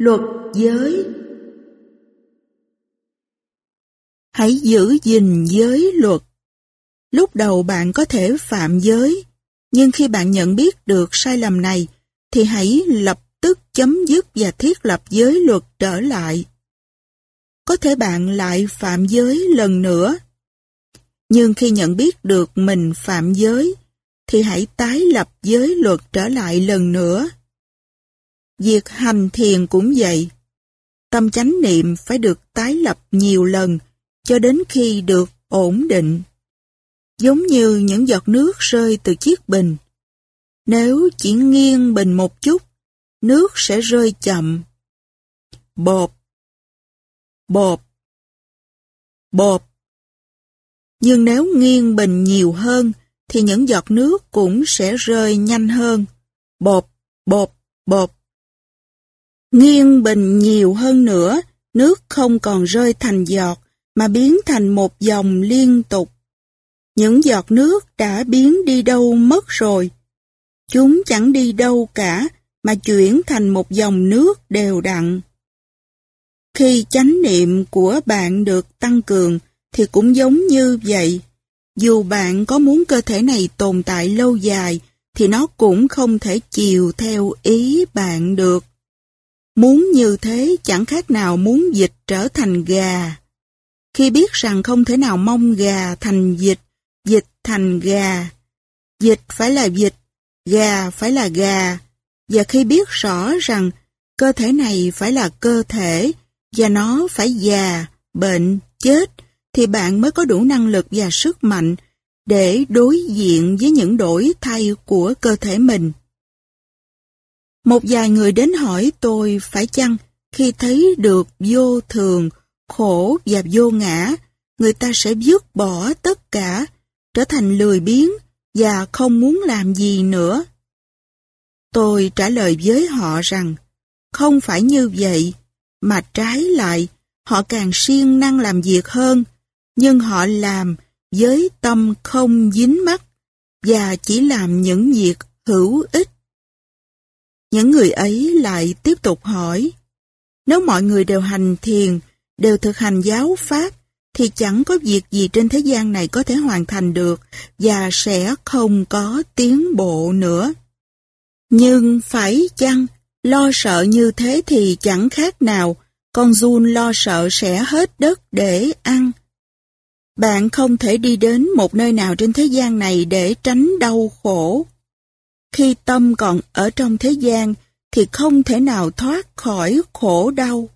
Luật giới Hãy giữ gìn giới luật. Lúc đầu bạn có thể phạm giới, nhưng khi bạn nhận biết được sai lầm này, thì hãy lập tức chấm dứt và thiết lập giới luật trở lại. Có thể bạn lại phạm giới lần nữa. Nhưng khi nhận biết được mình phạm giới, thì hãy tái lập giới luật trở lại lần nữa. Việc hành thiền cũng vậy. Tâm chánh niệm phải được tái lập nhiều lần cho đến khi được ổn định. Giống như những giọt nước rơi từ chiếc bình. Nếu chỉ nghiêng bình một chút, nước sẽ rơi chậm. Bột, bột, bột. Nhưng nếu nghiêng bình nhiều hơn, thì những giọt nước cũng sẽ rơi nhanh hơn. Bột, bột, bột. Nghiêng bình nhiều hơn nữa, nước không còn rơi thành giọt, mà biến thành một dòng liên tục. Những giọt nước đã biến đi đâu mất rồi. Chúng chẳng đi đâu cả, mà chuyển thành một dòng nước đều đặn. Khi chánh niệm của bạn được tăng cường, thì cũng giống như vậy. Dù bạn có muốn cơ thể này tồn tại lâu dài, thì nó cũng không thể chiều theo ý bạn được. Muốn như thế chẳng khác nào muốn dịch trở thành gà. Khi biết rằng không thể nào mong gà thành dịch, dịch thành gà. Dịch phải là dịch, gà phải là gà. Và khi biết rõ rằng cơ thể này phải là cơ thể và nó phải già, bệnh, chết, thì bạn mới có đủ năng lực và sức mạnh để đối diện với những đổi thay của cơ thể mình. Một vài người đến hỏi tôi phải chăng khi thấy được vô thường, khổ và vô ngã, người ta sẽ dứt bỏ tất cả, trở thành lười biếng và không muốn làm gì nữa. Tôi trả lời với họ rằng, không phải như vậy, mà trái lại, họ càng siêng năng làm việc hơn, nhưng họ làm với tâm không dính mắt và chỉ làm những việc hữu ích. Những người ấy lại tiếp tục hỏi, nếu mọi người đều hành thiền, đều thực hành giáo pháp, thì chẳng có việc gì trên thế gian này có thể hoàn thành được và sẽ không có tiến bộ nữa. Nhưng phải chăng, lo sợ như thế thì chẳng khác nào, con Jun lo sợ sẽ hết đất để ăn. Bạn không thể đi đến một nơi nào trên thế gian này để tránh đau khổ. Khi tâm còn ở trong thế gian thì không thể nào thoát khỏi khổ đau.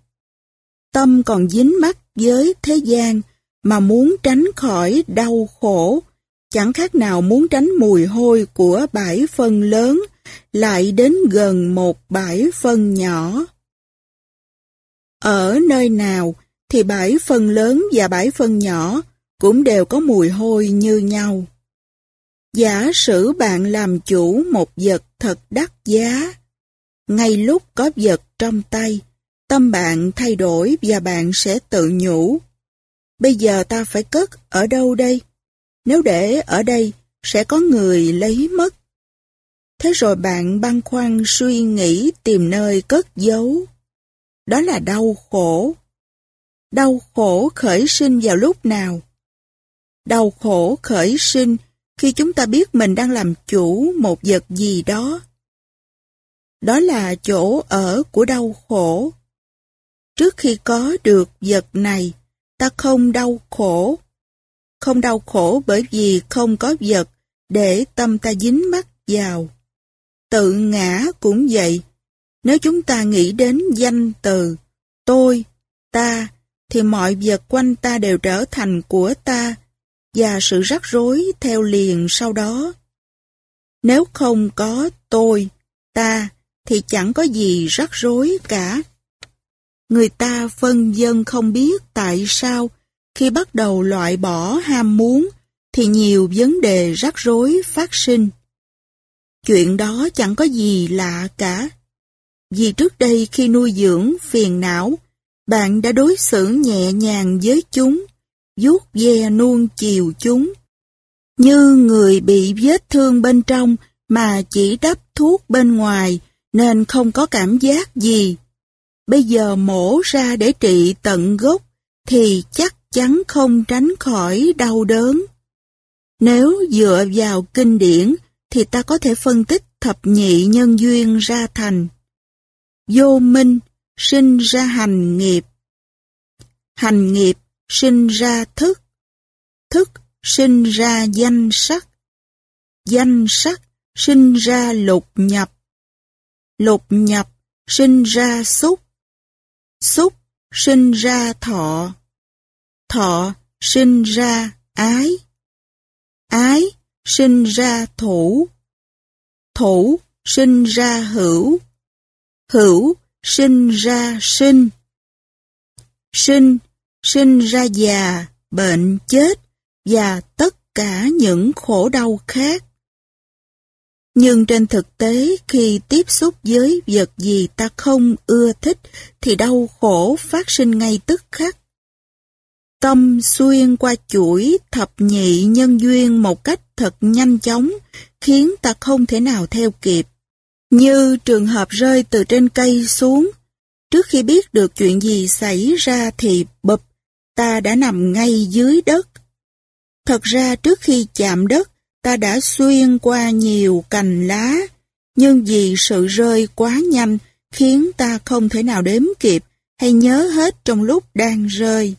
Tâm còn dính mắc với thế gian mà muốn tránh khỏi đau khổ, chẳng khác nào muốn tránh mùi hôi của bãi phân lớn lại đến gần một bãi phân nhỏ. Ở nơi nào thì bãi phân lớn và bãi phân nhỏ cũng đều có mùi hôi như nhau. Giả sử bạn làm chủ một vật thật đắt giá, ngay lúc có vật trong tay, tâm bạn thay đổi và bạn sẽ tự nhủ. Bây giờ ta phải cất ở đâu đây? Nếu để ở đây, sẽ có người lấy mất. Thế rồi bạn băn khoăn suy nghĩ tìm nơi cất giấu. Đó là đau khổ. Đau khổ khởi sinh vào lúc nào? Đau khổ khởi sinh khi chúng ta biết mình đang làm chủ một vật gì đó. Đó là chỗ ở của đau khổ. Trước khi có được vật này, ta không đau khổ. Không đau khổ bởi vì không có vật để tâm ta dính mắc vào. Tự ngã cũng vậy. Nếu chúng ta nghĩ đến danh từ, tôi, ta, thì mọi vật quanh ta đều trở thành của ta, và sự rắc rối theo liền sau đó. Nếu không có tôi, ta, thì chẳng có gì rắc rối cả. Người ta phân dân không biết tại sao khi bắt đầu loại bỏ ham muốn thì nhiều vấn đề rắc rối phát sinh. Chuyện đó chẳng có gì lạ cả. Vì trước đây khi nuôi dưỡng phiền não, bạn đã đối xử nhẹ nhàng với chúng vuốt ve nuông chiều chúng. Như người bị vết thương bên trong mà chỉ đắp thuốc bên ngoài nên không có cảm giác gì. bây giờ mổ ra để trị tận gốc, thì chắc chắn không tránh khỏi đau đớn. Nếu dựa vào kinh điển, thì ta có thể phân tích thập nhị nhân duyên ra thành. Vô minh sinh ra hành nghiệp. Hành nghiệp sinh ra thức. Thức sinh ra danh sắc. Danh sắc sinh ra lục nhập. Lục nhập sinh ra xúc. Xúc sinh ra thọ. Thọ sinh ra ái. Ái sinh ra thủ. Thủ sinh ra hữu. Hữu sinh ra sinh. Sinh sinh ra già, bệnh chết và tất cả những khổ đau khác. Nhưng trên thực tế, khi tiếp xúc với vật gì ta không ưa thích, thì đau khổ phát sinh ngay tức khắc. Tâm xuyên qua chuỗi thập nhị nhân duyên một cách thật nhanh chóng, khiến ta không thể nào theo kịp. Như trường hợp rơi từ trên cây xuống, trước khi biết được chuyện gì xảy ra thì bập, ta đã nằm ngay dưới đất. Thật ra trước khi chạm đất, ta đã xuyên qua nhiều cành lá, nhưng vì sự rơi quá nhanh khiến ta không thể nào đếm kịp hay nhớ hết trong lúc đang rơi.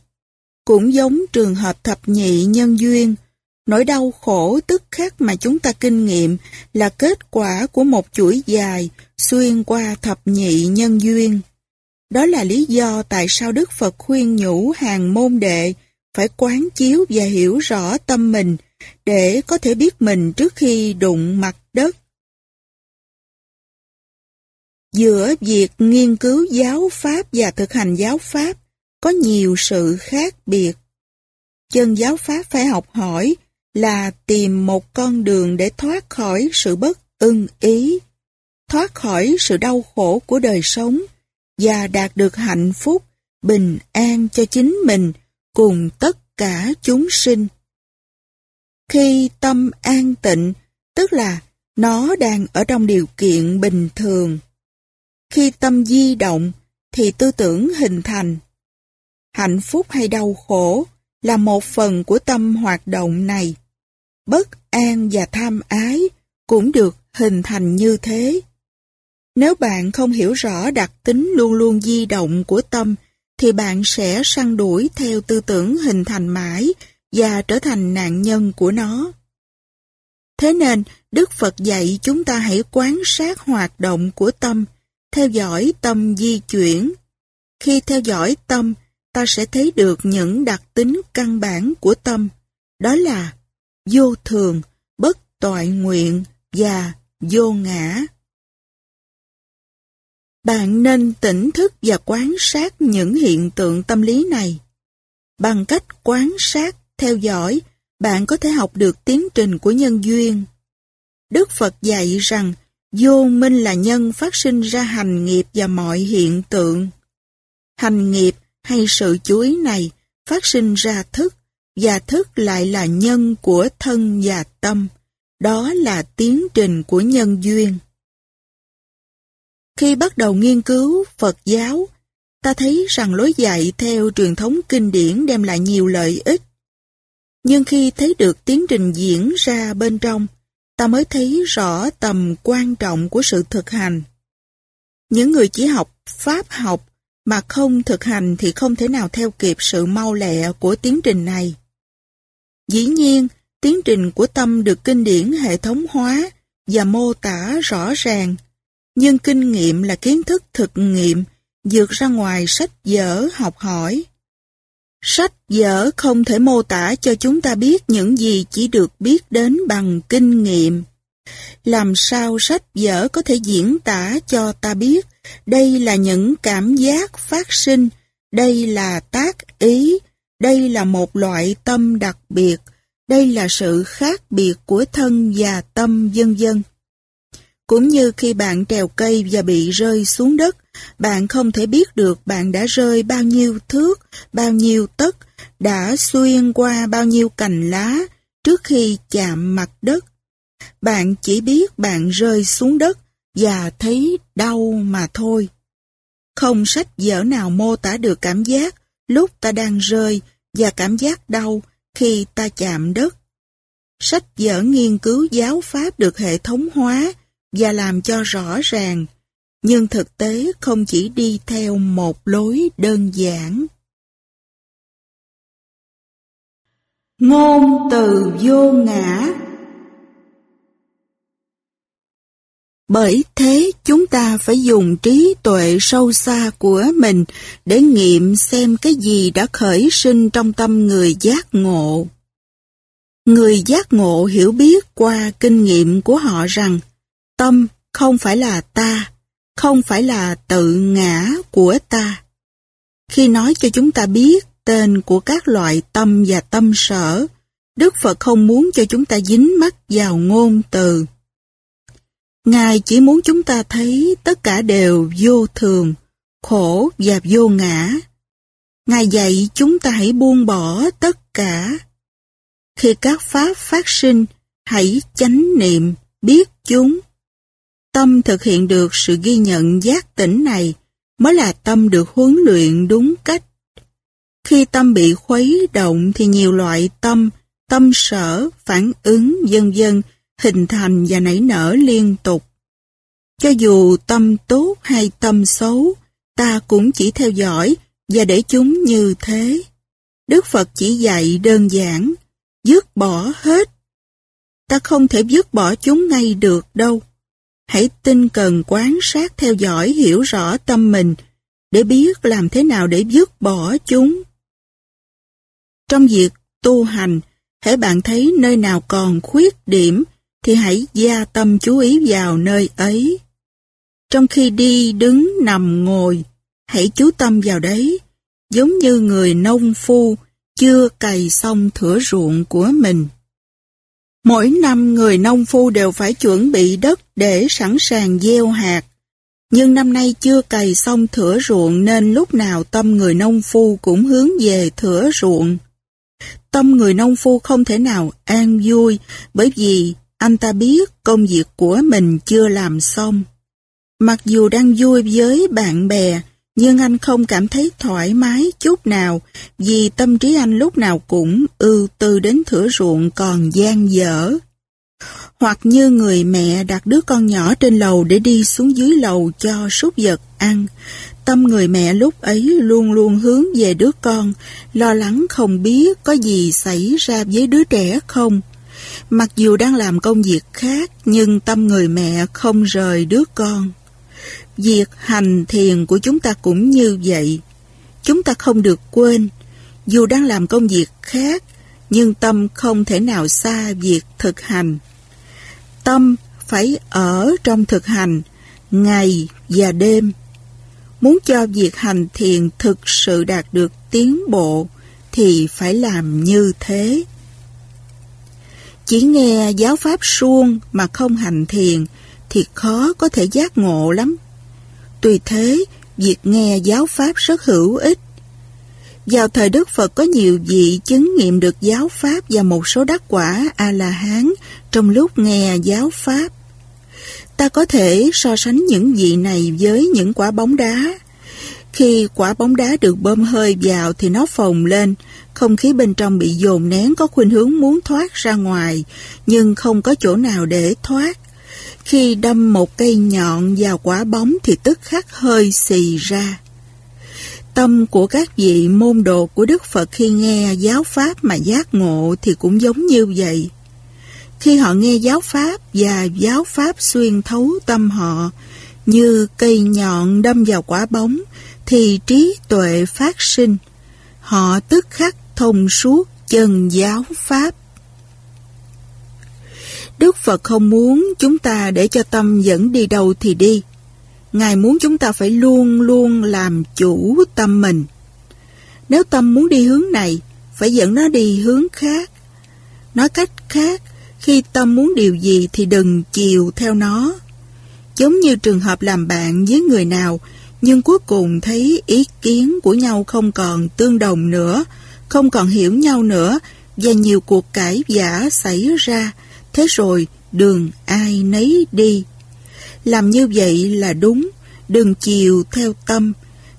Cũng giống trường hợp thập nhị nhân duyên, nỗi đau khổ tức khắc mà chúng ta kinh nghiệm là kết quả của một chuỗi dài xuyên qua thập nhị nhân duyên. Đó là lý do tại sao Đức Phật khuyên nhủ hàng môn đệ phải quán chiếu và hiểu rõ tâm mình để có thể biết mình trước khi đụng mặt đất. Giữa việc nghiên cứu giáo pháp và thực hành giáo pháp có nhiều sự khác biệt. Chân giáo pháp phải học hỏi là tìm một con đường để thoát khỏi sự bất ưng ý, thoát khỏi sự đau khổ của đời sống và đạt được hạnh phúc, bình an cho chính mình cùng tất cả chúng sinh. Khi tâm an tịnh, tức là nó đang ở trong điều kiện bình thường. Khi tâm di động, thì tư tưởng hình thành. Hạnh phúc hay đau khổ là một phần của tâm hoạt động này. Bất an và tham ái cũng được hình thành như thế. Nếu bạn không hiểu rõ đặc tính luôn luôn di động của tâm, thì bạn sẽ săn đuổi theo tư tưởng hình thành mãi và trở thành nạn nhân của nó. Thế nên, Đức Phật dạy chúng ta hãy quan sát hoạt động của tâm, theo dõi tâm di chuyển. Khi theo dõi tâm, ta sẽ thấy được những đặc tính căn bản của tâm, đó là vô thường, bất toại nguyện và vô ngã. Bạn nên tỉnh thức và quan sát những hiện tượng tâm lý này. Bằng cách quan sát, theo dõi, bạn có thể học được tiến trình của nhân duyên. Đức Phật dạy rằng vô minh là nhân phát sinh ra hành nghiệp và mọi hiện tượng. Hành nghiệp hay sự chú ý này phát sinh ra thức, và thức lại là nhân của thân và tâm. Đó là tiến trình của nhân duyên. Khi bắt đầu nghiên cứu Phật giáo, ta thấy rằng lối dạy theo truyền thống kinh điển đem lại nhiều lợi ích. Nhưng khi thấy được tiến trình diễn ra bên trong, ta mới thấy rõ tầm quan trọng của sự thực hành. Những người chỉ học pháp học mà không thực hành thì không thể nào theo kịp sự mau lẹ của tiến trình này. Dĩ nhiên, tiến trình của tâm được kinh điển hệ thống hóa và mô tả rõ ràng, nhưng kinh nghiệm là kiến thức thực nghiệm, dược ra ngoài sách vở học hỏi. Sách vở không thể mô tả cho chúng ta biết những gì chỉ được biết đến bằng kinh nghiệm. Làm sao sách vở có thể diễn tả cho ta biết đây là những cảm giác phát sinh, đây là tác ý, đây là một loại tâm đặc biệt, đây là sự khác biệt của thân và tâm vân vân. Cũng như khi bạn trèo cây và bị rơi xuống đất, bạn không thể biết được bạn đã rơi bao nhiêu thước, bao nhiêu tấc, đã xuyên qua bao nhiêu cành lá trước khi chạm mặt đất. Bạn chỉ biết bạn rơi xuống đất và thấy đau mà thôi. Không sách vở nào mô tả được cảm giác lúc ta đang rơi và cảm giác đau khi ta chạm đất. Sách vở nghiên cứu giáo pháp được hệ thống hóa và làm cho rõ ràng, nhưng thực tế không chỉ đi theo một lối đơn giản. Ngôn từ vô ngã Bởi thế chúng ta phải dùng trí tuệ sâu xa của mình để nghiệm xem cái gì đã khởi sinh trong tâm người giác ngộ. Người giác ngộ hiểu biết qua kinh nghiệm của họ rằng tâm không phải là ta, không phải là tự ngã của ta. Khi nói cho chúng ta biết tên của các loại tâm và tâm sở, Đức Phật không muốn cho chúng ta dính mắc vào ngôn từ. Ngài chỉ muốn chúng ta thấy tất cả đều vô thường, khổ và vô ngã. Ngài dạy chúng ta hãy buông bỏ tất cả. Khi các pháp phát sinh, hãy chánh niệm, biết chúng. Tâm thực hiện được sự ghi nhận giác tỉnh này mới là tâm được huấn luyện đúng cách. Khi tâm bị khuấy động thì nhiều loại tâm, tâm sở, phản ứng, vân vân hình thành và nảy nở liên tục. Cho dù tâm tốt hay tâm xấu, ta cũng chỉ theo dõi và để chúng như thế. Đức Phật chỉ dạy đơn giản, dứt bỏ hết. Ta không thể dứt bỏ chúng ngay được đâu. Hãy tinh cần quán sát theo dõi hiểu rõ tâm mình để biết làm thế nào để dứt bỏ chúng. Trong việc tu hành, hãy bạn thấy nơi nào còn khuyết điểm thì hãy gia tâm chú ý vào nơi ấy. Trong khi đi, đứng, nằm, ngồi, hãy chú tâm vào đấy, giống như người nông phu chưa cày xong thửa ruộng của mình. Mỗi năm người nông phu đều phải chuẩn bị đất để sẵn sàng gieo hạt. Nhưng năm nay chưa cày xong thửa ruộng nên lúc nào tâm người nông phu cũng hướng về thửa ruộng. Tâm người nông phu không thể nào an vui bởi vì anh ta biết công việc của mình chưa làm xong. Mặc dù đang vui với bạn bè, nhưng anh không cảm thấy thoải mái chút nào vì tâm trí anh lúc nào cũng ưu tư đến thửa ruộng còn gian dở. Hoặc như người mẹ đặt đứa con nhỏ trên lầu để đi xuống dưới lầu cho súc vật ăn. Tâm người mẹ lúc ấy luôn luôn hướng về đứa con, lo lắng không biết có gì xảy ra với đứa trẻ không. Mặc dù đang làm công việc khác, nhưng tâm người mẹ không rời đứa con. Việc hành thiền của chúng ta cũng như vậy. Chúng ta không được quên, dù đang làm công việc khác, nhưng tâm không thể nào xa việc thực hành. Tâm phải ở trong thực hành, ngày và đêm. Muốn cho việc hành thiền thực sự đạt được tiến bộ, thì phải làm như thế. Chỉ nghe giáo pháp suông mà không hành thiền thì khó có thể giác ngộ lắm. Tuy thế, việc nghe giáo pháp rất hữu ích. Vào thời Đức Phật có nhiều vị chứng nghiệm được giáo pháp và một số đắc quả A-la-hán trong lúc nghe giáo pháp. Ta có thể so sánh những vị này với những quả bóng đá. Khi quả bóng đá được bơm hơi vào thì nó phồng lên, không khí bên trong bị dồn nén có khuynh hướng muốn thoát ra ngoài, nhưng không có chỗ nào để thoát. Khi đâm một cây nhọn vào quả bóng thì tức khắc hơi xì ra. Tâm của các vị môn đồ của Đức Phật khi nghe giáo Pháp mà giác ngộ thì cũng giống như vậy. Khi họ nghe giáo Pháp và giáo Pháp xuyên thấu tâm họ, như cây nhọn đâm vào quả bóng, thì trí tuệ phát sinh. Họ tức khắc thông suốt chân giáo Pháp. Đức Phật không muốn chúng ta để cho tâm dẫn đi đâu thì đi. Ngài muốn chúng ta phải luôn luôn làm chủ tâm mình. Nếu tâm muốn đi hướng này, phải dẫn nó đi hướng khác. Nói cách khác, khi tâm muốn điều gì thì đừng chiều theo nó. Giống như trường hợp làm bạn với người nào, nhưng cuối cùng thấy ý kiến của nhau không còn tương đồng nữa, không còn hiểu nhau nữa, và nhiều cuộc cãi vã xảy ra, Thế rồi đường ai nấy đi. Làm như vậy là đúng, đừng chiều theo tâm,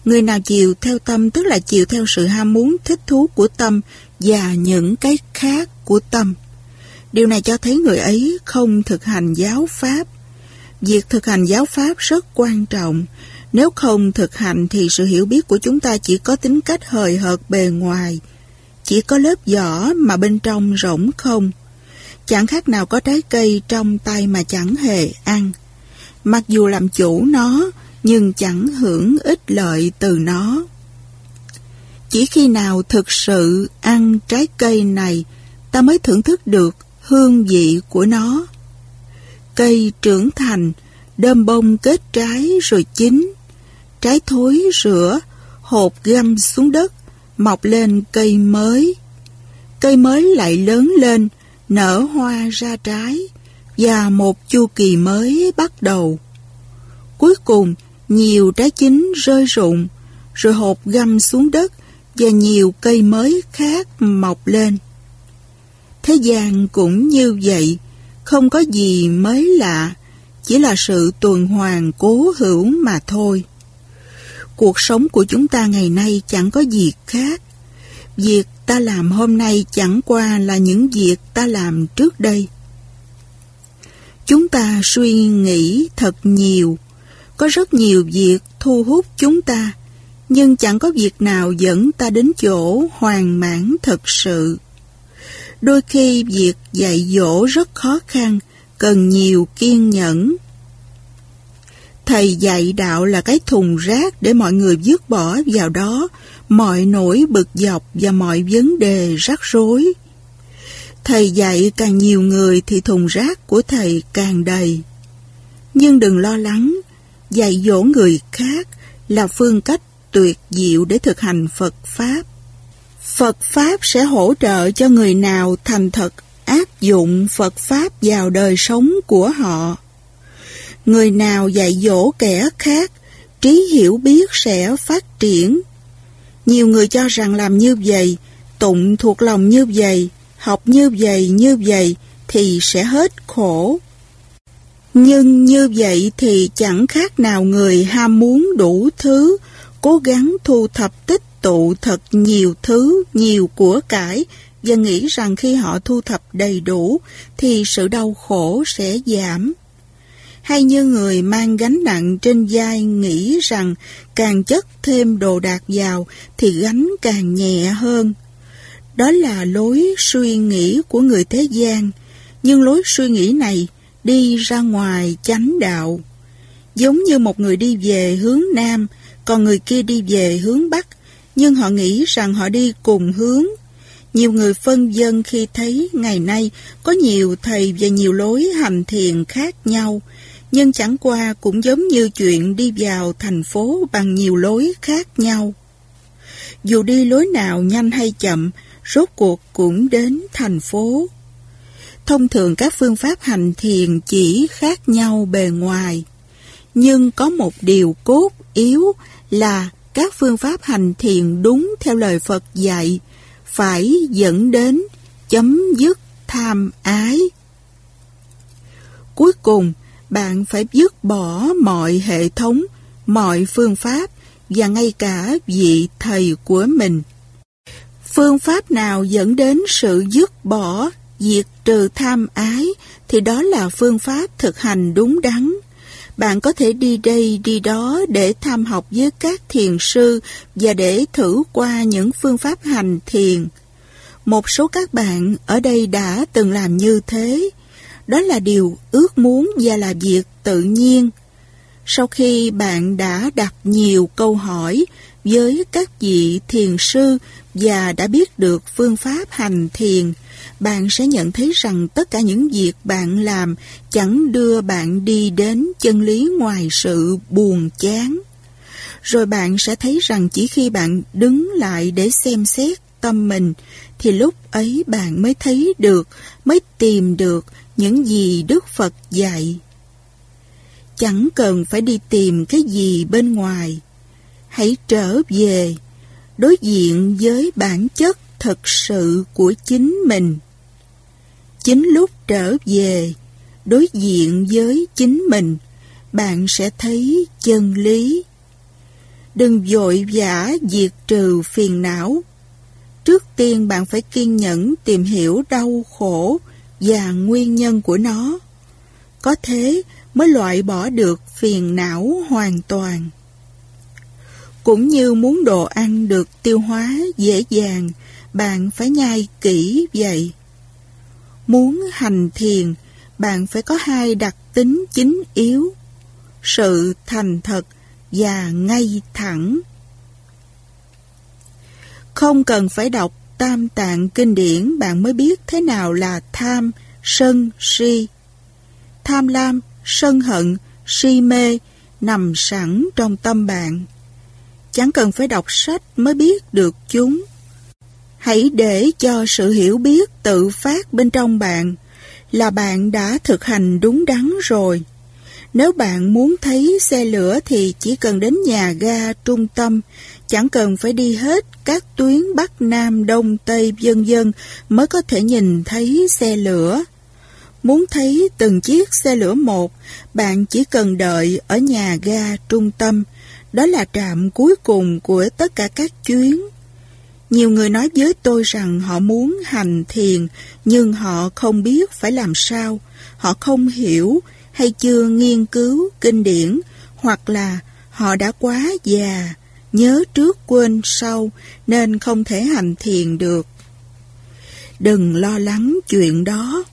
Người nào chiều theo tâm tức là chiều theo sự ham muốn thích thú của tâm và những cái khác của tâm. Điều này cho thấy người ấy không thực hành giáo pháp. Việc thực hành giáo pháp rất quan trọng. Nếu không thực hành thì sự hiểu biết của chúng ta chỉ có tính cách hời hợt bề ngoài. Chỉ có lớp vỏ mà bên trong rỗng không. Chẳng khác nào có trái cây trong tay mà chẳng hề ăn. Mặc dù làm chủ nó, nhưng chẳng hưởng ích lợi từ nó. Chỉ khi nào thực sự ăn trái cây này, ta mới thưởng thức được hương vị của nó. Cây trưởng thành, đơm bông kết trái rồi chín. Trái thối rửa, hột găm xuống đất, mọc lên cây mới. Cây mới lại lớn lên, nở hoa ra trái, và một chu kỳ mới bắt đầu. Cuối cùng, nhiều trái chín rơi rụng, rồi hột găm xuống đất và nhiều cây mới khác mọc lên. Thế gian cũng như vậy, không có gì mới lạ, chỉ là sự tuần hoàn cố hữu mà thôi. Cuộc sống của chúng ta ngày nay chẳng có gì khác. Việc ta làm hôm nay chẳng qua là những việc ta làm trước đây. Chúng ta suy nghĩ thật nhiều, có rất nhiều việc thu hút chúng ta, nhưng chẳng có việc nào dẫn ta đến chỗ hoàn mãn thật sự. Đôi khi việc dạy dỗ rất khó khăn, cần nhiều kiên nhẫn. Thầy dạy đạo là cái thùng rác để mọi người vứt bỏ vào đó mọi nỗi bực dọc và mọi vấn đề rắc rối. Thầy dạy càng nhiều người thì thùng rác của thầy càng đầy. Nhưng đừng lo lắng, dạy dỗ người khác là phương cách tuyệt diệu để thực hành Phật Pháp. Phật Pháp sẽ hỗ trợ cho người nào thành thật áp dụng Phật Pháp vào đời sống của họ. Người nào dạy dỗ kẻ khác, trí hiểu biết sẽ phát triển. Nhiều người cho rằng làm như vậy, tụng thuộc lòng như vậy, học như vậy như vậy thì sẽ hết khổ. Nhưng như vậy thì chẳng khác nào người ham muốn đủ thứ, cố gắng thu thập tích tụ thật nhiều thứ, nhiều của cải và nghĩ rằng khi họ thu thập đầy đủ thì sự đau khổ sẽ giảm. Hay như người mang gánh nặng trên vai nghĩ rằng càng chất thêm đồ đạc vào thì gánh càng nhẹ hơn. Đó là lối suy nghĩ của người thế gian, nhưng lối suy nghĩ này đi ra ngoài chánh đạo. Giống như một người đi về hướng Nam, còn người kia đi về hướng Bắc, nhưng họ nghĩ rằng họ đi cùng hướng. Nhiều người phân dân khi thấy ngày nay có nhiều thầy và nhiều lối hành thiền khác nhau, nhưng chẳng qua cũng giống như chuyện đi vào thành phố bằng nhiều lối khác nhau. Dù đi lối nào nhanh hay chậm, rốt cuộc cũng đến thành phố. Thông thường các phương pháp hành thiền chỉ khác nhau bề ngoài, nhưng có một điều cốt yếu là các phương pháp hành thiền đúng theo lời Phật dạy phải dẫn đến chấm dứt tham ái. Cuối cùng, bạn phải dứt bỏ mọi hệ thống, mọi phương pháp và ngay cả vị thầy của mình. Phương pháp nào dẫn đến sự dứt bỏ, diệt trừ tham ái thì đó là phương pháp thực hành đúng đắn. Bạn có thể đi đây đi đó để tham học với các thiền sư và để thử qua những phương pháp hành thiền. Một số các bạn ở đây đã từng làm như thế. Đó là điều ước muốn và là việc tự nhiên. Sau khi bạn đã đặt nhiều câu hỏi với các vị thiền sư và đã biết được phương pháp hành thiền, bạn sẽ nhận thấy rằng tất cả những việc bạn làm chẳng đưa bạn đi đến chân lý ngoài sự buồn chán. Rồi bạn sẽ thấy rằng chỉ khi bạn đứng lại để xem xét tâm mình, thì lúc ấy bạn mới thấy được, mới tìm được những gì Đức Phật dạy. Chẳng cần phải đi tìm cái gì bên ngoài. Hãy trở về, đối diện với bản chất thật sự của chính mình. Chính lúc trở về, đối diện với chính mình, bạn sẽ thấy chân lý. Đừng vội vã diệt trừ phiền não. Trước tiên bạn phải kiên nhẫn tìm hiểu đau khổ và nguyên nhân của nó. Có thế mới loại bỏ được phiền não hoàn toàn. Cũng như muốn đồ ăn được tiêu hóa dễ dàng, bạn phải nhai kỹ vậy. Muốn hành thiền, bạn phải có hai đặc tính chính yếu, sự thành thật và ngay thẳng. Không cần phải đọc tam tạng kinh điển bạn mới biết thế nào là tham, sân, si. Tham lam, sân hận, si mê nằm sẵn trong tâm bạn. Chẳng cần phải đọc sách mới biết được chúng. Hãy để cho sự hiểu biết tự phát bên trong bạn là bạn đã thực hành đúng đắn rồi. Nếu bạn muốn thấy xe lửa thì chỉ cần đến nhà ga trung tâm, chẳng cần phải đi hết các tuyến Bắc Nam Đông Tây vân vân mới có thể nhìn thấy xe lửa. Muốn thấy từng chiếc xe lửa một, bạn chỉ cần đợi ở nhà ga trung tâm. Đó là trạm cuối cùng của tất cả các chuyến. Nhiều người nói với tôi rằng họ muốn hành thiền, nhưng họ không biết phải làm sao. Họ không hiểu hay chưa nghiên cứu kinh điển, hoặc là họ đã quá già, nhớ trước quên sau, nên không thể hành thiền được. Đừng lo lắng chuyện đó.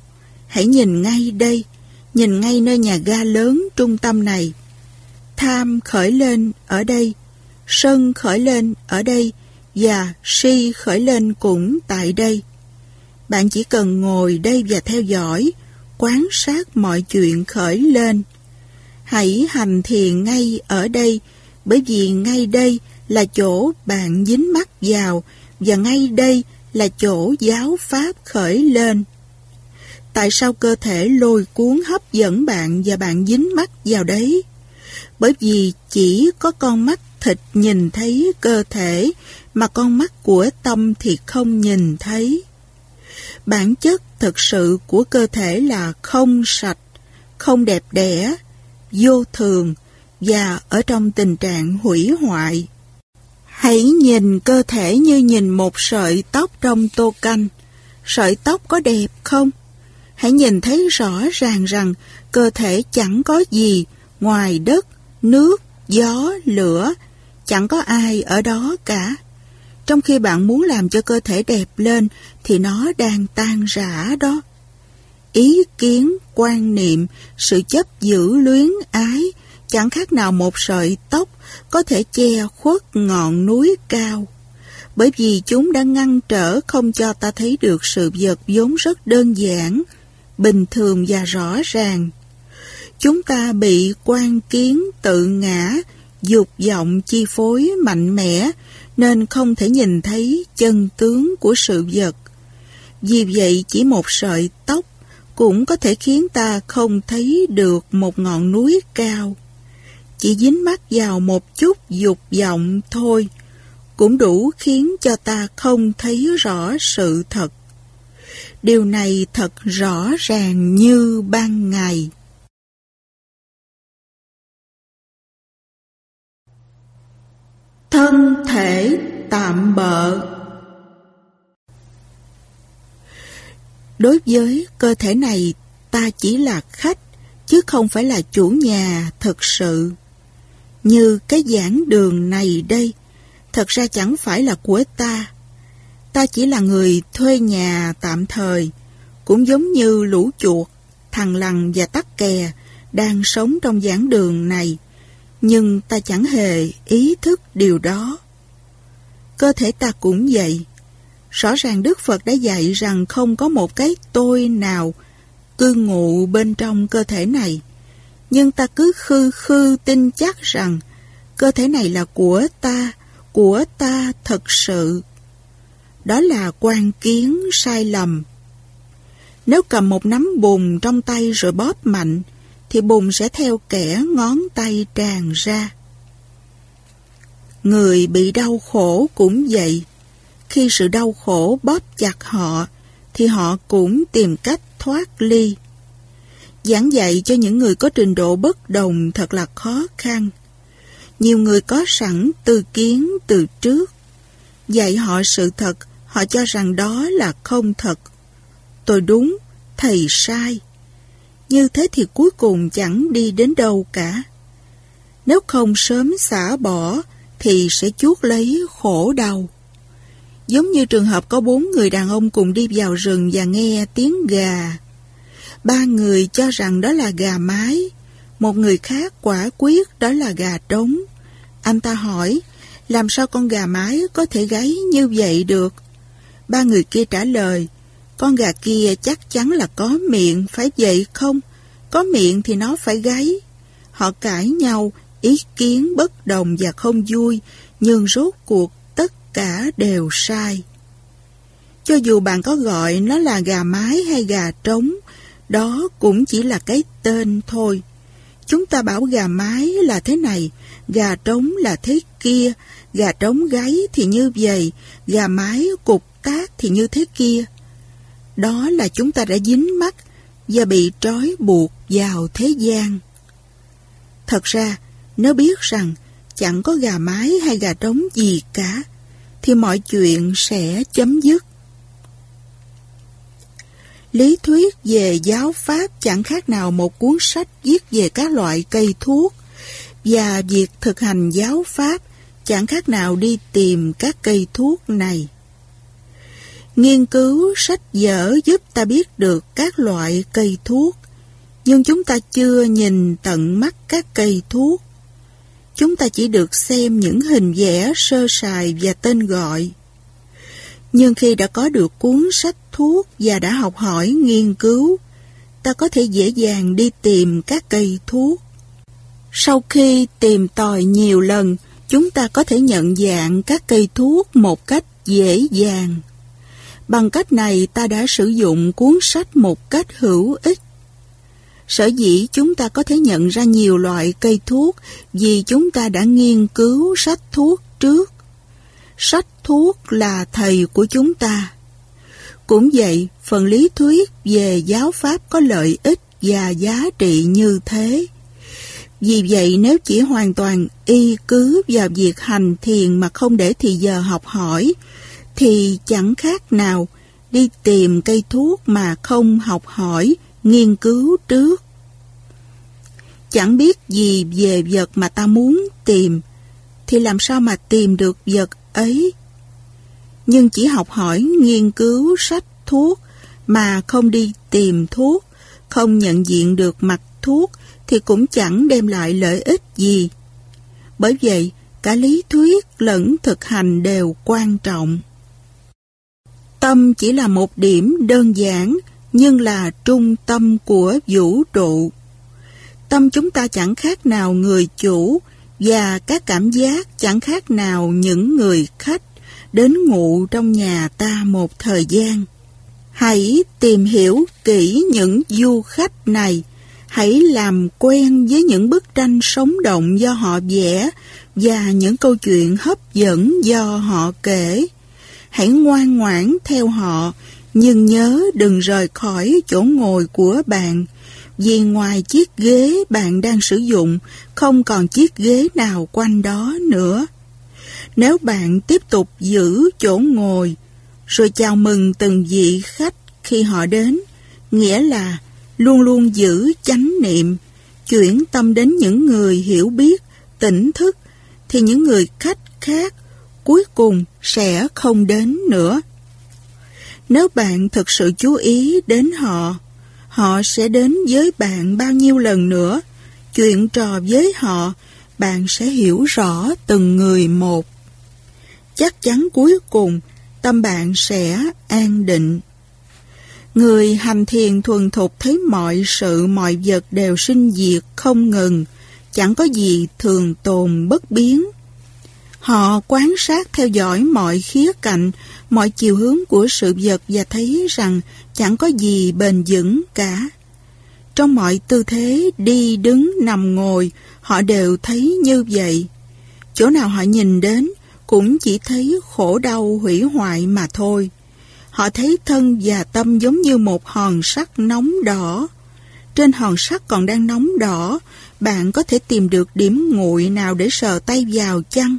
Hãy nhìn ngay đây, nhìn ngay nơi nhà ga lớn trung tâm này. Tham khởi lên ở đây, sân khởi lên ở đây, và si khởi lên cũng tại đây. Bạn chỉ cần ngồi đây và theo dõi, quán sát mọi chuyện khởi lên. Hãy hành thiền ngay ở đây, bởi vì ngay đây là chỗ bạn dính mắt vào, và ngay đây là chỗ giáo pháp khởi lên. Tại sao cơ thể lôi cuốn hấp dẫn bạn và bạn dính mắt vào đấy? Bởi vì chỉ có con mắt thịt nhìn thấy cơ thể mà con mắt của tâm thì không nhìn thấy. Bản chất thực sự của cơ thể là không sạch, không đẹp đẽ, vô thường và ở trong tình trạng hủy hoại. Hãy nhìn cơ thể như nhìn một sợi tóc trong tô canh. Sợi tóc có đẹp không? Hãy nhìn thấy rõ ràng rằng cơ thể chẳng có gì ngoài đất, nước, gió, lửa, chẳng có ai ở đó cả. Trong khi bạn muốn làm cho cơ thể đẹp lên thì nó đang tan rã đó. Ý kiến, quan niệm, sự chấp giữ luyến ái chẳng khác nào một sợi tóc có thể che khuất ngọn núi cao. Bởi vì chúng đã ngăn trở không cho ta thấy được sự vật vốn rất đơn giản, bình thường và rõ ràng. Chúng ta bị quan kiến tự ngã, dục vọng chi phối mạnh mẽ nên không thể nhìn thấy chân tướng của sự vật. Vì vậy chỉ một sợi tóc cũng có thể khiến ta không thấy được một ngọn núi cao. Chỉ dính mắt vào một chút dục vọng thôi, cũng đủ khiến cho ta không thấy rõ sự thật. Điều này thật rõ ràng như ban ngày. Thân thể tạm bợ Đối với cơ thể này, ta chỉ là khách, chứ không phải là chủ nhà thật sự. Như cái giảng đường này đây, thật ra chẳng phải là của ta. Ta chỉ là người thuê nhà tạm thời, cũng giống như lũ chuột, thằng lằn và tắc kè đang sống trong giảng đường này nhưng ta chẳng hề ý thức điều đó. Cơ thể ta cũng vậy. Rõ ràng Đức Phật đã dạy rằng không có một cái tôi nào cư ngụ bên trong cơ thể này. Nhưng ta cứ khư khư tin chắc rằng cơ thể này là của ta, của ta thật sự. Đó là quan kiến sai lầm. Nếu cầm một nắm bùn trong tay rồi bóp mạnh, thì bùn sẽ theo kẻ ngón tay tràn ra. Người bị đau khổ cũng vậy. Khi sự đau khổ bóp chặt họ, thì họ cũng tìm cách thoát ly. Giảng dạy cho những người có trình độ bất đồng thật là khó khăn. nhiều người có sẵn tư kiến từ trước. Dạy họ sự thật, họ cho rằng đó là không thật. Tôi đúng, thầy sai. Như thế thì cuối cùng chẳng đi đến đâu cả. Nếu không sớm xả bỏ, thì sẽ chuốt lấy khổ đau. Giống như trường hợp có bốn người đàn ông cùng đi vào rừng và nghe tiếng gà. Ba người cho rằng đó là gà mái, một người khác quả quyết đó là gà trống. Anh ta hỏi, làm sao con gà mái có thể gáy như vậy được? Ba người kia trả lời, con gà kia chắc chắn là có miệng, phải vậy không? Có miệng thì nó phải gáy. Họ cãi nhau, ý kiến bất đồng và không vui, nhưng rốt cuộc tất cả đều sai. Cho dù bạn có gọi nó là gà mái hay gà trống, đó cũng chỉ là cái tên thôi. Chúng ta bảo gà mái là thế này, gà trống là thế kia, gà trống gáy thì như vậy, gà mái cục tác thì như thế kia. Đó là chúng ta đã dính mắt và bị trói buộc vào thế gian. Thật ra, nếu biết rằng chẳng có gà mái hay gà trống gì cả, thì mọi chuyện sẽ chấm dứt. Lý thuyết về giáo pháp chẳng khác nào một cuốn sách viết về các loại cây thuốc, và việc thực hành giáo pháp chẳng khác nào đi tìm các cây thuốc này. Nghiên cứu sách vở giúp ta biết được các loại cây thuốc, nhưng chúng ta chưa nhìn tận mắt các cây thuốc. Chúng ta chỉ được xem những hình vẽ sơ sài và tên gọi. Nhưng khi đã có được cuốn sách thuốc và đã học hỏi nghiên cứu, ta có thể dễ dàng đi tìm các cây thuốc. Sau khi tìm tòi nhiều lần, chúng ta có thể nhận dạng các cây thuốc một cách dễ dàng. Bằng cách này ta đã sử dụng cuốn sách một cách hữu ích. Sở dĩ chúng ta có thể nhận ra nhiều loại cây thuốc vì chúng ta đã nghiên cứu sách thuốc trước. Sách thuốc là thầy của chúng ta. Cũng vậy, phần lý thuyết về giáo pháp có lợi ích và giá trị như thế. Vì vậy nếu chỉ hoàn toàn y cứ vào việc hành thiền mà không để thì giờ học hỏi, thì chẳng khác nào đi tìm cây thuốc mà không học hỏi, nghiên cứu trước. Chẳng biết gì về vật mà ta muốn tìm, thì làm sao mà tìm được vật ấy? Nhưng chỉ học hỏi, nghiên cứu sách thuốc mà không đi tìm thuốc, không nhận diện được mặt thuốc thì cũng chẳng đem lại lợi ích gì. Bởi vậy, cả lý thuyết lẫn thực hành đều quan trọng. Tâm chỉ là một điểm đơn giản, nhưng là trung tâm của vũ trụ. Tâm chúng ta chẳng khác nào người chủ, và các cảm giác chẳng khác nào những người khách đến ngụ trong nhà ta một thời gian. Hãy tìm hiểu kỹ những du khách này, hãy làm quen với những bức tranh sống động do họ vẽ và những câu chuyện hấp dẫn do họ kể. Hãy ngoan ngoãn theo họ, nhưng nhớ đừng rời khỏi chỗ ngồi của bạn, vì ngoài chiếc ghế bạn đang sử dụng, không còn chiếc ghế nào quanh đó nữa. Nếu bạn tiếp tục giữ chỗ ngồi, rồi chào mừng từng vị khách khi họ đến, nghĩa là luôn luôn giữ chánh niệm, chuyển tâm đến những người hiểu biết, tỉnh thức, thì những người khách khác cuối cùng sẽ không đến nữa. Nếu bạn thực sự chú ý đến họ, họ sẽ đến với bạn bao nhiêu lần nữa. Chuyện trò với họ, bạn sẽ hiểu rõ từng người một. Chắc chắn cuối cùng, tâm bạn sẽ an định. Người hành thiền thuần thục thấy mọi sự mọi vật đều sinh diệt không ngừng, chẳng có gì thường tồn bất biến. Họ quan sát theo dõi mọi khía cạnh, mọi chiều hướng của sự vật và thấy rằng chẳng có gì bền vững cả. Trong mọi tư thế đi đứng nằm ngồi, họ đều thấy như vậy. Chỗ nào họ nhìn đến cũng chỉ thấy khổ đau hủy hoại mà thôi. Họ thấy thân và tâm giống như một hòn sắt nóng đỏ. Trên hòn sắt còn đang nóng đỏ, bạn có thể tìm được điểm nguội nào để sờ tay vào chăng?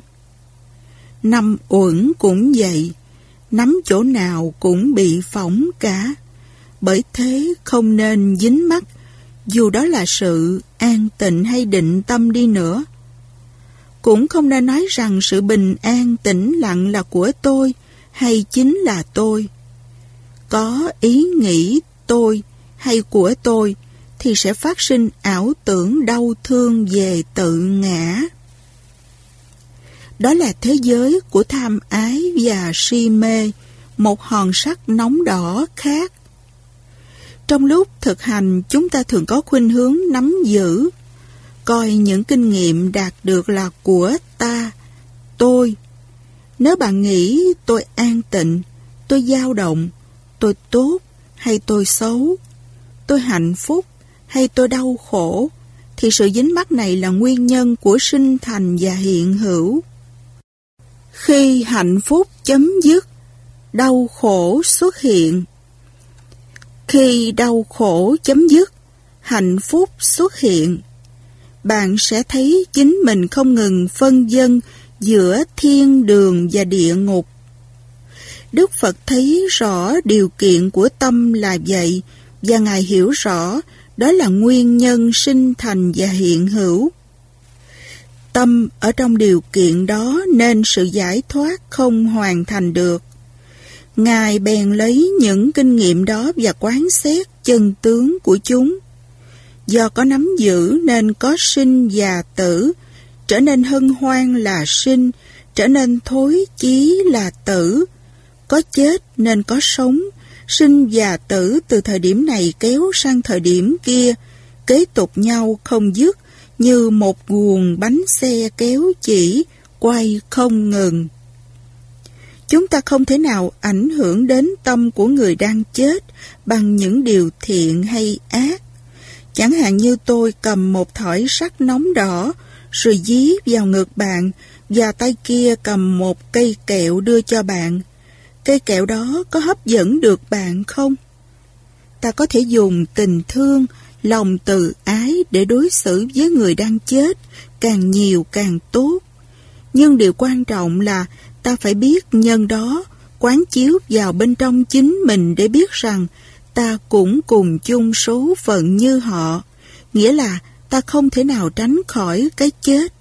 Năm uẩn cũng vậy, nắm chỗ nào cũng bị phỏng cả. Bởi thế không nên dính mắt, dù đó là sự an tịnh hay định tâm đi nữa. Cũng không nên nói rằng sự bình an tĩnh lặng là của tôi hay chính là tôi. Có ý nghĩ tôi hay của tôi thì sẽ phát sinh ảo tưởng đau thương về tự ngã. Đó là thế giới của tham ái và si mê, một hòn sắt nóng đỏ khác. Trong lúc thực hành, chúng ta thường có khuynh hướng nắm giữ, coi những kinh nghiệm đạt được là của ta, tôi. Nếu bạn nghĩ tôi an tịnh, tôi dao động, tôi tốt hay tôi xấu, tôi hạnh phúc hay tôi đau khổ, thì sự dính mắc này là nguyên nhân của sinh thành và hiện hữu. Khi hạnh phúc chấm dứt, đau khổ xuất hiện. Khi đau khổ chấm dứt, hạnh phúc xuất hiện. Bạn sẽ thấy chính mình không ngừng phân dân giữa thiên đường và địa ngục. Đức Phật thấy rõ điều kiện của tâm là vậy và Ngài hiểu rõ đó là nguyên nhân sinh thành và hiện hữu. Tâm ở trong điều kiện đó nên sự giải thoát không hoàn thành được. Ngài bèn lấy những kinh nghiệm đó và quán xét chân tướng của chúng. Do có nắm giữ nên có sinh và tử, trở nên hân hoan là sinh, trở nên thối chí là tử. Có chết nên có sống, sinh và tử từ thời điểm này kéo sang thời điểm kia, kế tục nhau không dứt, như một guồng bánh xe kéo chỉ, quay không ngừng. Chúng ta không thể nào ảnh hưởng đến tâm của người đang chết bằng những điều thiện hay ác. Chẳng hạn như tôi cầm một thỏi sắt nóng đỏ rồi dí vào ngực bạn và tay kia cầm một cây kẹo đưa cho bạn. Cây kẹo đó có hấp dẫn được bạn không? Ta có thể dùng tình thương, lòng từ ái để đối xử với người đang chết, càng nhiều càng tốt. Nhưng điều quan trọng là ta phải biết nhân đó, quán chiếu vào bên trong chính mình để biết rằng ta cũng cùng chung số phận như họ, nghĩa là ta không thể nào tránh khỏi cái chết.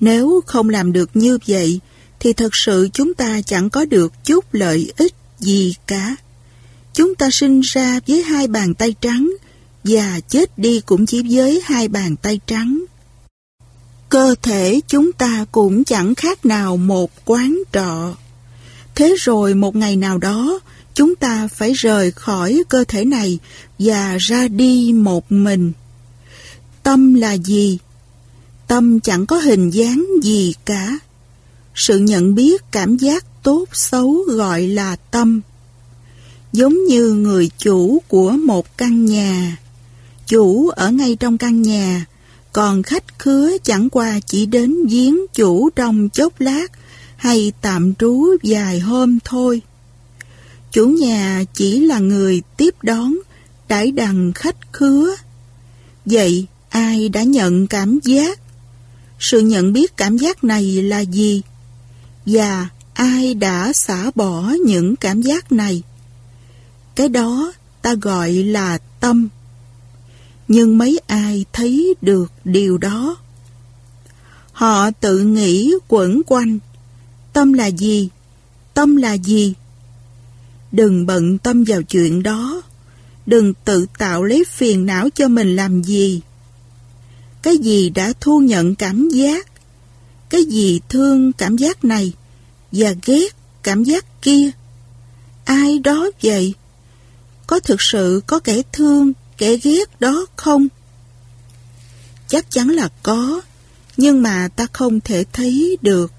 Nếu không làm được như vậy, thì thật sự chúng ta chẳng có được chút lợi ích gì cả. Chúng ta sinh ra với hai bàn tay trắng và chết đi cũng chỉ với hai bàn tay trắng. Cơ thể chúng ta cũng chẳng khác nào một quán trọ. Thế rồi một ngày nào đó, chúng ta phải rời khỏi cơ thể này và ra đi một mình. Tâm là gì? Tâm chẳng có hình dáng gì cả. Sự nhận biết cảm giác tốt xấu gọi là tâm. Giống như người chủ của một căn nhà. Chủ ở ngay trong căn nhà, còn khách khứa chẳng qua chỉ đến giếng chủ trong chốc lát hay tạm trú vài hôm thôi. Chủ nhà chỉ là người tiếp đón, đãi đằng khách khứa. Vậy ai đã nhận cảm giác? Sự nhận biết cảm giác này là gì? Và ai đã xả bỏ những cảm giác này? Cái đó ta gọi là tâm. Nhưng mấy ai thấy được điều đó? Họ tự nghĩ quẩn quanh. Tâm là gì? Tâm là gì? Đừng bận tâm vào chuyện đó. Đừng tự tạo lấy phiền não cho mình làm gì. Cái gì đã thu nhận cảm giác? Cái gì thương cảm giác này và ghét cảm giác kia? Ai đó vậy? Có thực sự có kẻ thương, kẻ ghét đó không? Chắc chắn là có, nhưng mà ta không thể thấy được.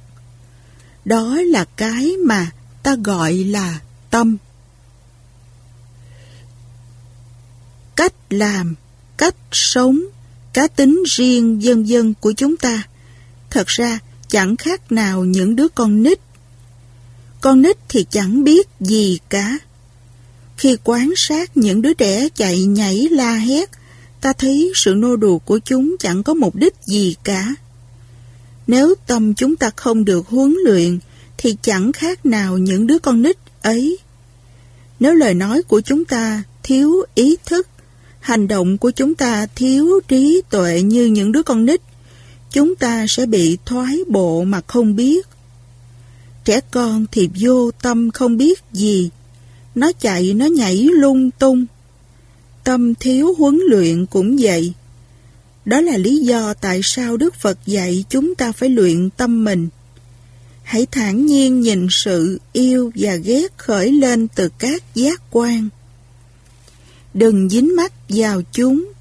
Đó là cái mà ta gọi là tâm. Cách làm, cách sống, cá tính riêng dân dân của chúng ta thật ra chẳng khác nào những đứa con nít. Con nít thì chẳng biết gì cả. Khi quan sát những đứa trẻ chạy nhảy la hét, ta thấy sự nô đùa của chúng chẳng có mục đích gì cả. Nếu tâm chúng ta không được huấn luyện, thì chẳng khác nào những đứa con nít ấy. Nếu lời nói của chúng ta thiếu ý thức, hành động của chúng ta thiếu trí tuệ như những đứa con nít, chúng ta sẽ bị thoái bộ mà không biết. Trẻ con thì vô tâm không biết gì, nó chạy nó nhảy lung tung. Tâm thiếu huấn luyện cũng vậy. Đó là lý do tại sao Đức Phật dạy chúng ta phải luyện tâm mình. Hãy thản nhiên nhìn sự yêu và ghét khởi lên từ các giác quan. Đừng dính mắt vào chúng.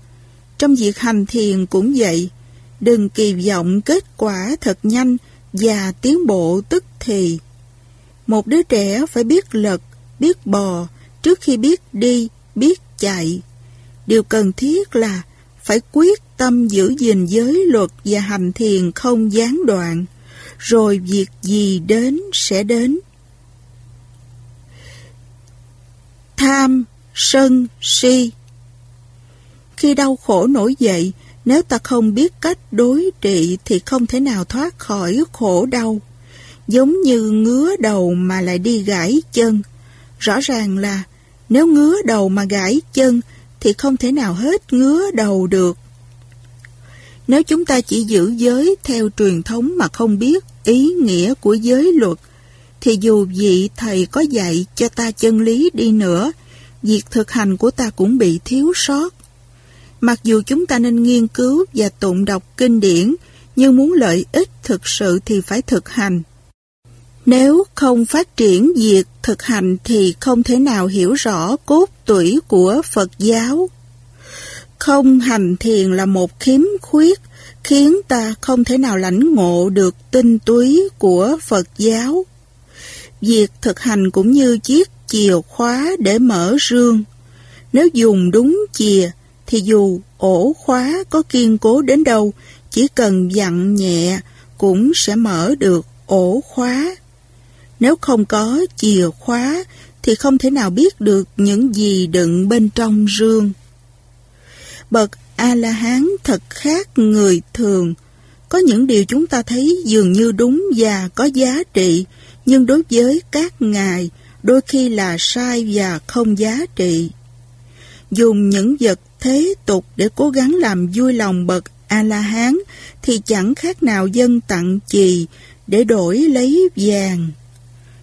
Trong việc hành thiền cũng vậy. Đừng kỳ vọng kết quả thật nhanh và tiến bộ tức thì. Một đứa trẻ phải biết lật, biết bò trước khi biết đi, biết chạy. Điều cần thiết là phải quyết tâm giữ gìn giới luật và hành thiền không gián đoạn, rồi việc gì đến sẽ đến. Tham, sân, si Khi đau khổ nổi dậy, nếu ta không biết cách đối trị thì không thể nào thoát khỏi khổ đau. Giống như ngứa đầu mà lại đi gãi chân. Rõ ràng là nếu ngứa đầu mà gãi chân thì không thể nào hết ngứa đầu được. Nếu chúng ta chỉ giữ giới theo truyền thống mà không biết ý nghĩa của giới luật, thì dù vị thầy có dạy cho ta chân lý đi nữa, việc thực hành của ta cũng bị thiếu sót. Mặc dù chúng ta nên nghiên cứu và tụng đọc kinh điển, nhưng muốn lợi ích thực sự thì phải thực hành. Nếu không phát triển việc thực hành thì không thể nào hiểu rõ cốt tủy của Phật giáo. Không hành thiền là một khiếm khuyết khiến ta không thể nào lãnh ngộ được tinh túy của Phật giáo. Việc thực hành cũng như chiếc chìa khóa để mở rương. Nếu dùng đúng chìa thì dù ổ khóa có kiên cố đến đâu, chỉ cần dặn nhẹ cũng sẽ mở được ổ khóa. Nếu không có chìa khóa thì không thể nào biết được những gì đựng bên trong rương. Bậc A-la-hán thật khác người thường. Có những điều chúng ta thấy dường như đúng và có giá trị, nhưng đối với các ngài đôi khi là sai và không giá trị. Dùng những vật thế tục để cố gắng làm vui lòng bậc A-la-hán thì chẳng khác nào dân tặng chì để đổi lấy vàng.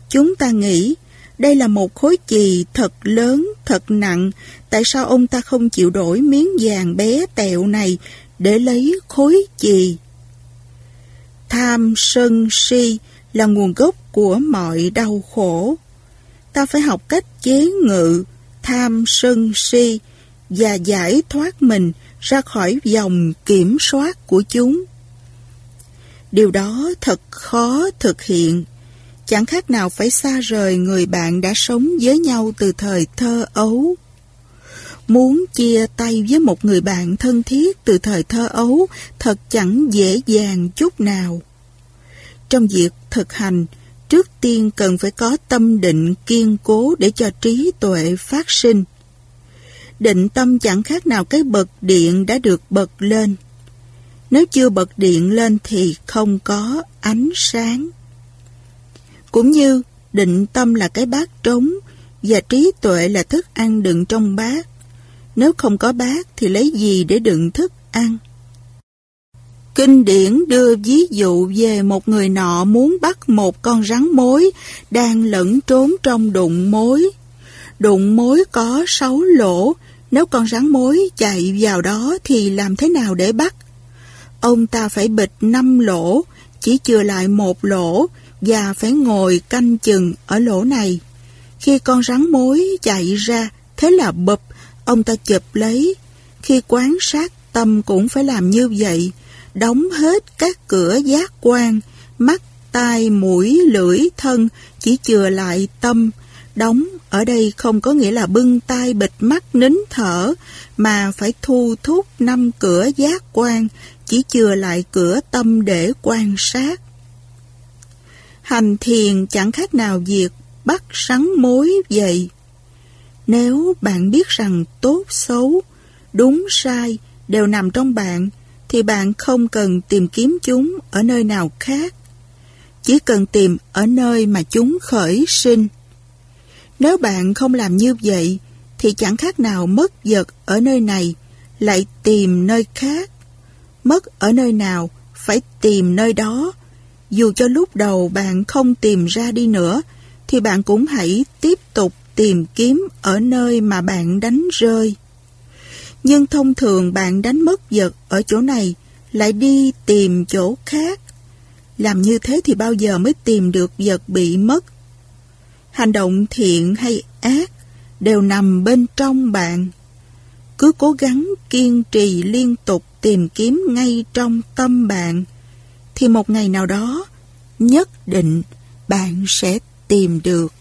Chúng ta nghĩ đây là một khối chì thật lớn, thật nặng, tại sao ông ta không chịu đổi miếng vàng bé tẹo này để lấy khối chì? Tham, sân, si là nguồn gốc của mọi đau khổ. Ta phải học cách chế ngự tham, sân, si và giải thoát mình ra khỏi dòng kiểm soát của chúng. Điều đó thật khó thực hiện chẳng khác nào phải xa rời người bạn đã sống với nhau từ thời thơ ấu. Muốn chia tay với một người bạn thân thiết từ thời thơ ấu thật chẳng dễ dàng chút nào. Trong việc thực hành, trước tiên cần phải có tâm định kiên cố để cho trí tuệ phát sinh. Định tâm chẳng khác nào cái bật điện đã được bật lên. Nếu chưa bật điện lên thì không có ánh sáng. Cũng như định tâm là cái bát trống và trí tuệ là thức ăn đựng trong bát. Nếu không có bát thì lấy gì để đựng thức ăn? Kinh điển đưa ví dụ về một người nọ muốn bắt một con rắn mối đang lẫn trốn trong đụng mối. Đụng mối có sáu lỗ, nếu con rắn mối chạy vào đó thì làm thế nào để bắt? Ông ta phải bịt năm lỗ, chỉ chừa lại một lỗ và phải ngồi canh chừng ở lỗ này. Khi con rắn mối chạy ra, thế là bập, ông ta chụp lấy. Khi quán sát tâm cũng phải làm như vậy, đóng hết các cửa giác quan, mắt, tai, mũi, lưỡi, thân, chỉ chừa lại tâm. Đóng ở đây không có nghĩa là bưng tay bịt mắt nín thở, mà phải thu thúc năm cửa giác quan, chỉ chừa lại cửa tâm để quan sát. Hành thiền chẳng khác nào việc bắt sắn mối vậy. Nếu bạn biết rằng tốt xấu, đúng sai đều nằm trong bạn, thì bạn không cần tìm kiếm chúng ở nơi nào khác. Chỉ cần tìm ở nơi mà chúng khởi sinh. Nếu bạn không làm như vậy, thì chẳng khác nào mất vật ở nơi này, lại tìm nơi khác. Mất ở nơi nào, phải tìm nơi đó. Dù cho lúc đầu bạn không tìm ra đi nữa, thì bạn cũng hãy tiếp tục tìm kiếm ở nơi mà bạn đánh rơi. Nhưng thông thường bạn đánh mất vật ở chỗ này, lại đi tìm chỗ khác. Làm như thế thì bao giờ mới tìm được vật bị mất. Hành động thiện hay ác đều nằm bên trong bạn. Cứ cố gắng kiên trì liên tục tìm kiếm ngay trong tâm bạn, thì một ngày nào đó, nhất định bạn sẽ tìm được.